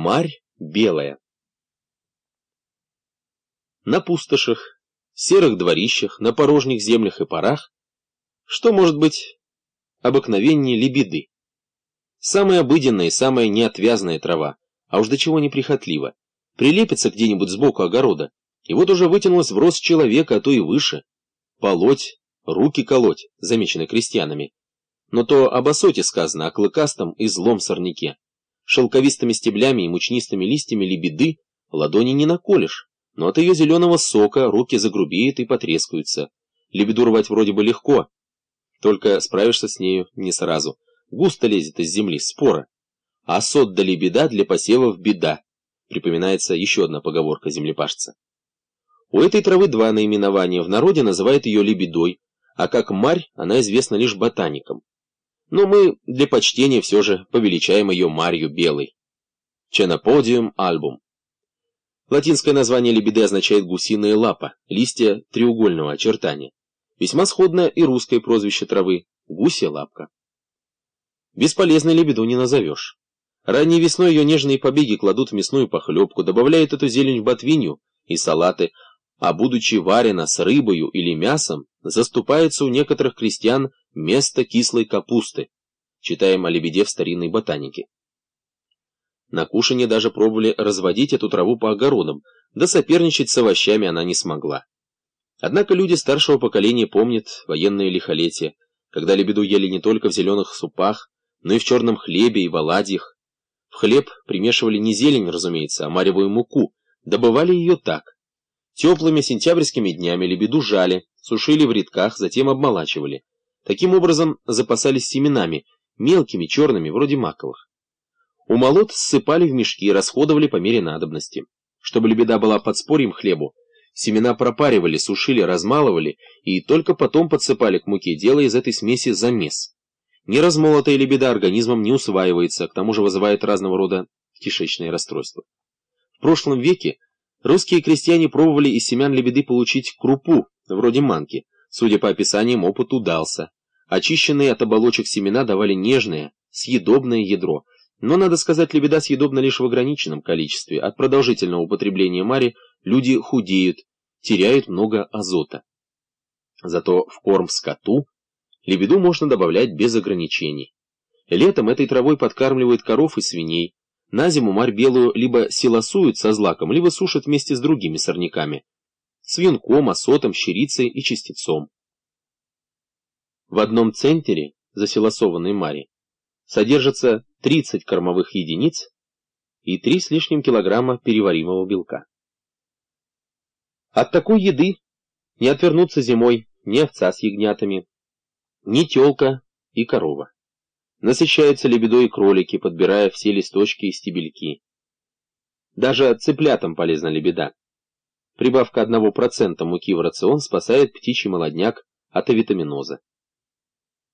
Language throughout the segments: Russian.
Марь белая. На пустошах, серых дворищах, на порожних землях и парах, что может быть обыкновеннее лебеды? Самая обыденная и самая неотвязная трава, а уж до чего неприхотлива, прилепится где-нибудь сбоку огорода, и вот уже вытянулась в рост человека, а то и выше. Полоть, руки колоть, замечены крестьянами. Но то об осоте сказано, о клыкастом и злом сорняке шелковистыми стеблями и мучнистыми листьями лебеды ладони не наколешь, но от ее зеленого сока руки загрубеют и потрескаются. Лебеду рвать вроде бы легко, только справишься с нею не сразу. Густо лезет из земли, спора. А сот да лебеда для посевов беда, припоминается еще одна поговорка землепашца. У этой травы два наименования, в народе называют ее лебедой, а как марь она известна лишь ботаникам но мы для почтения все же повеличаем ее Марью Белой. Ченоподиум альбум. Латинское название лебеды означает гусиная лапа, листья треугольного очертания. Весьма сходно и русское прозвище травы – гусья лапка. Бесполезной лебеду не назовешь. Ранней весной ее нежные побеги кладут в мясную похлебку, добавляют эту зелень в ботвинью и салаты, а будучи варена с рыбою или мясом, заступается у некоторых крестьян место кислой капусты. Читаем о лебеде в старинной ботанике. На кушанье даже пробовали разводить эту траву по огородам, да соперничать с овощами она не смогла. Однако люди старшего поколения помнят военное лихолетие, когда лебеду ели не только в зеленых супах, но и в черном хлебе и в оладьях. В хлеб примешивали не зелень, разумеется, а маревую муку, добывали ее так. Теплыми сентябрьскими днями лебеду жали, сушили в рядках, затем обмолачивали. Таким образом запасались семенами, мелкими, черными, вроде маковых. Умолот ссыпали в мешки и расходовали по мере надобности. Чтобы лебеда была подспорьем хлебу, семена пропаривали, сушили, размалывали и только потом подсыпали к муке, делая из этой смеси замес. Неразмолотая лебеда организмом не усваивается, к тому же вызывает разного рода кишечные расстройства. В прошлом веке русские крестьяне пробовали из семян лебеды получить крупу, вроде манки, судя по описаниям, опыт удался. Очищенные от оболочек семена давали нежное, съедобное ядро, но, надо сказать, лебеда съедобна лишь в ограниченном количестве. От продолжительного употребления мари люди худеют, теряют много азота. Зато в корм скоту лебеду можно добавлять без ограничений. Летом этой травой подкармливают коров и свиней. На зиму марь белую либо силосуют со злаком, либо сушат вместе с другими сорняками с венком, осотом, щерицей и частицом. В одном центере засилосованной мари содержится 30 кормовых единиц и 3 с лишним килограмма переваримого белка. От такой еды не отвернуться зимой ни овца с ягнятами, ни телка и корова. Насыщаются лебедой и кролики, подбирая все листочки и стебельки. Даже цыплятам полезна лебеда. Прибавка 1% муки в рацион спасает птичий молодняк от авитаминоза.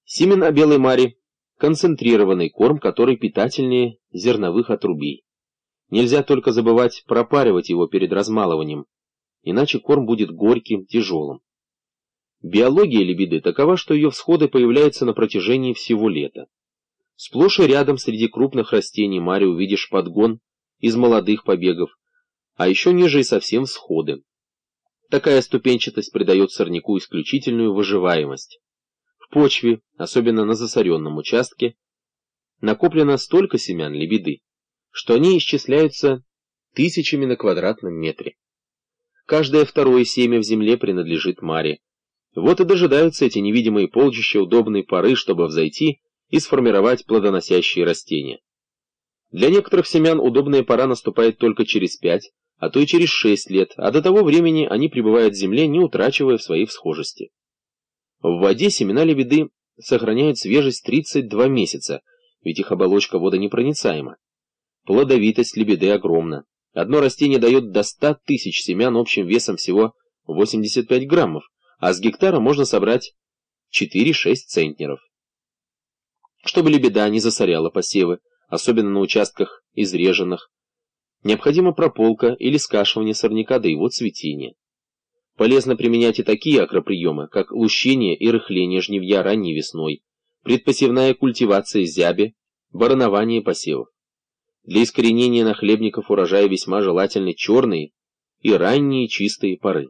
Семена белой мари – концентрированный корм, который питательнее зерновых отрубей. Нельзя только забывать пропаривать его перед размалыванием, иначе корм будет горьким, тяжелым. Биология лебеды такова, что ее всходы появляются на протяжении всего лета. Сплошь и рядом среди крупных растений мари увидишь подгон из молодых побегов, а еще ниже и совсем всходы. Такая ступенчатость придает сорняку исключительную выживаемость. В почве, особенно на засоренном участке, накоплено столько семян лебеды, что они исчисляются тысячами на квадратном метре. Каждое второе семя в земле принадлежит маре. Вот и дожидаются эти невидимые полчища удобной поры, чтобы взойти и сформировать плодоносящие растения. Для некоторых семян удобная пора наступает только через пять, а то и через 6 лет, а до того времени они пребывают в земле, не утрачивая своей всхожести. В воде семена лебеды сохраняют свежесть 32 месяца, ведь их оболочка водонепроницаема. Плодовитость лебеды огромна. Одно растение дает до 100 тысяч семян общим весом всего 85 граммов, а с гектара можно собрать 4-6 центнеров. Чтобы лебеда не засоряла посевы, особенно на участках изреженных, Необходима прополка или скашивание сорняка до его цветения. Полезно применять и такие акроприемы, как лущение и рыхление жнивья ранней весной, предпосевная культивация зяби, баранование посевов. Для искоренения нахлебников урожая весьма желательны черные и ранние чистые поры.